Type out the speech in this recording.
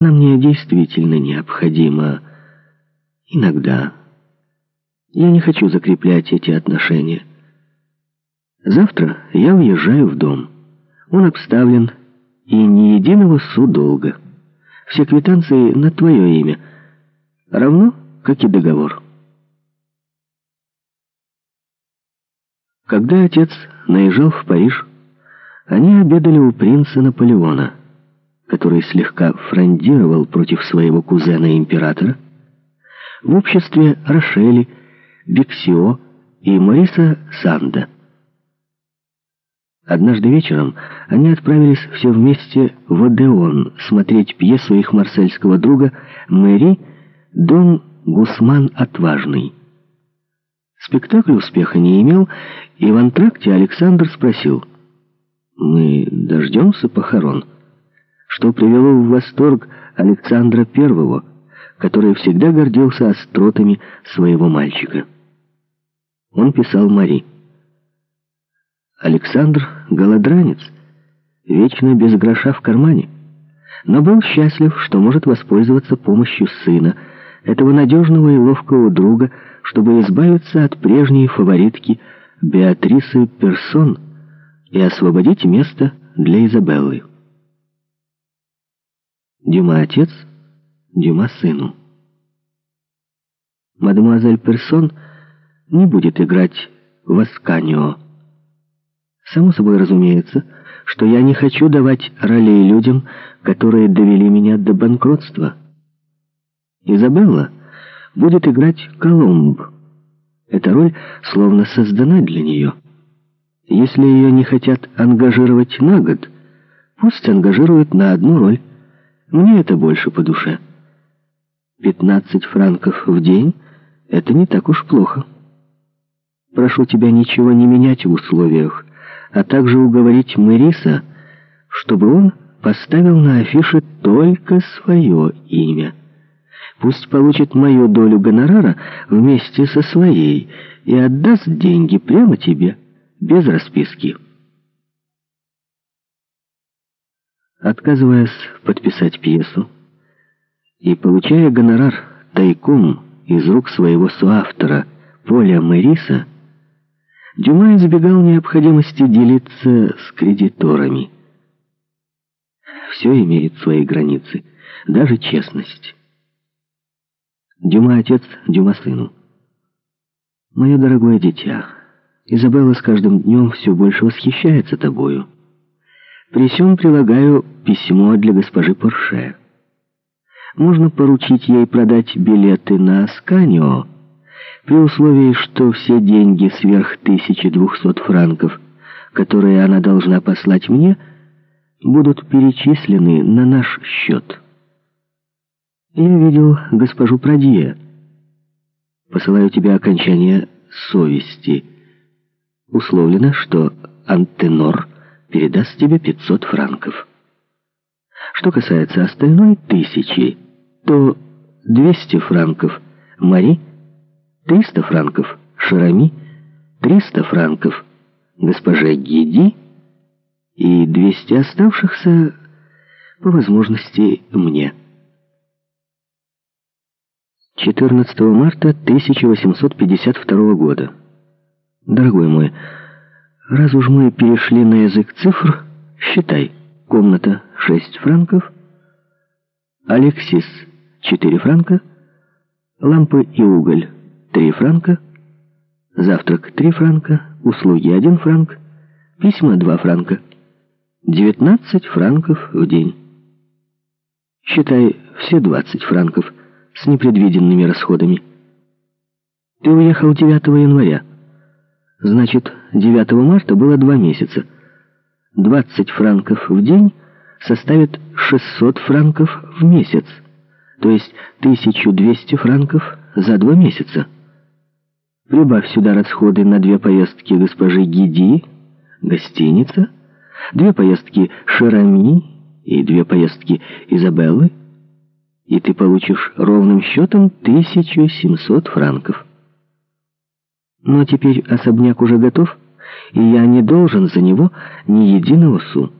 Она мне действительно необходима иногда. Я не хочу закреплять эти отношения. Завтра я въезжаю в дом. Он обставлен, и ни единого су долга. Все квитанции на твое имя, равно, как и договор. Когда отец наезжал в Париж, они обедали у принца Наполеона, который слегка фрондировал против своего кузена-императора, в обществе Рошели, Бексио и Мариса Санда. Однажды вечером они отправились все вместе в Одеон смотреть пьесу их марсельского друга Мэри «Дон Гусман Отважный». Спектакль успеха не имел, и в антракте Александр спросил, «Мы дождемся похорон?» Что привело в восторг Александра Первого, который всегда гордился остротами своего мальчика. Он писал Мари. Александр — голодранец, вечно без гроша в кармане, но был счастлив, что может воспользоваться помощью сына, этого надежного и ловкого друга, чтобы избавиться от прежней фаворитки Беатрисы Персон и освободить место для Изабеллы. Дюма отец, Дюма сыну. Мадемуазель Персон не будет играть в Асканио. Само собой разумеется, что я не хочу давать ролей людям, которые довели меня до банкротства. Изабелла будет играть Коломб. Эта роль словно создана для нее. Если ее не хотят ангажировать на год, пусть ангажируют на одну роль. Мне это больше по душе. 15 франков в день — это не так уж плохо. Прошу тебя ничего не менять в условиях, а также уговорить Мэриса, чтобы он поставил на афише только свое имя. Пусть получит мою долю гонорара вместе со своей и отдаст деньги прямо тебе, без расписки. Отказываясь подписать пьесу и получая гонорар тайком из рук своего соавтора Поля Мэриса, Дюма избегал необходимости делиться с кредиторами. Все имеет свои границы, даже честность. Дюма отец, Дюма сыну. Мое дорогое дитя, Изабелла с каждым днем все больше восхищается тобою. При всем прилагаю письмо для госпожи Порше. Можно поручить ей продать билеты на Асканио, при условии, что все деньги сверх 1200 франков, которые она должна послать мне, будут перечислены на наш счет. Я видел госпожу Прадье. Посылаю тебе окончание совести. Условлено, что Антенор передаст тебе 500 франков. Что касается остальной тысячи, то 200 франков Мари, 300 франков Шарами, 300 франков госпоже Гиди и 200 оставшихся, по возможности, мне. 14 марта 1852 года. Дорогой мой, раз уж мы перешли на язык цифр, считай. Комната 6 франков, Алексис 4 франка, лампы и уголь 3 франка, завтрак 3 франка, услуги 1 франк, письма 2 франка. 19 франков в день. Считай все 20 франков с непредвиденными расходами. Ты уехал 9 января. Значит, 9 марта было два месяца. 20 франков в день составит 600 франков в месяц, то есть 1200 франков за два месяца. Прибавь сюда расходы на две поездки госпожи Гиди, гостиница, две поездки Шарами и две поездки Изабеллы, и ты получишь ровным счетом 1700 франков. Но теперь особняк уже готов, и я не должен за него ни единого су.